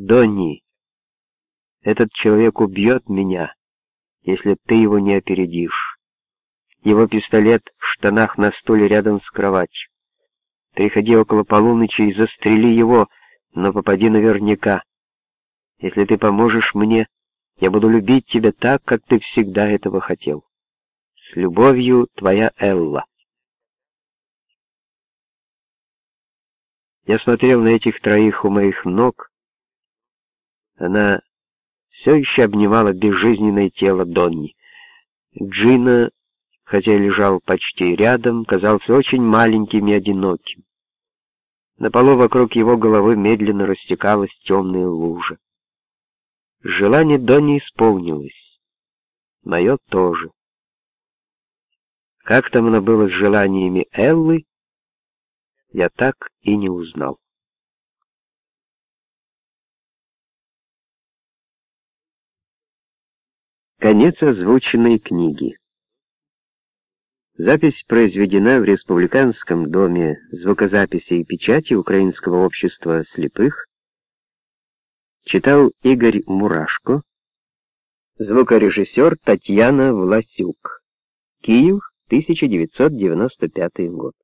Донни, этот человек убьет меня, если ты его не опередишь. Его пистолет в штанах на стуле рядом с кроватью. Приходи около полуночи и застрели его, но попади наверняка. Если ты поможешь мне, я буду любить тебя так, как ты всегда этого хотел. С любовью, твоя Элла. Я смотрел на этих троих у моих ног. Она все еще обнимала безжизненное тело Донни. Джина, хотя и лежал почти рядом, казался очень маленьким и одиноким. На полу вокруг его головы медленно растекалась темная лужа. Желание Донни исполнилось. Мое тоже. Как там оно было с желаниями Эллы, я так и не узнал. Конец озвученной книги. Запись произведена в Республиканском доме звукозаписи и печати Украинского общества слепых. Читал Игорь Мурашко. Звукорежиссер Татьяна Власюк. Киев, 1995 год.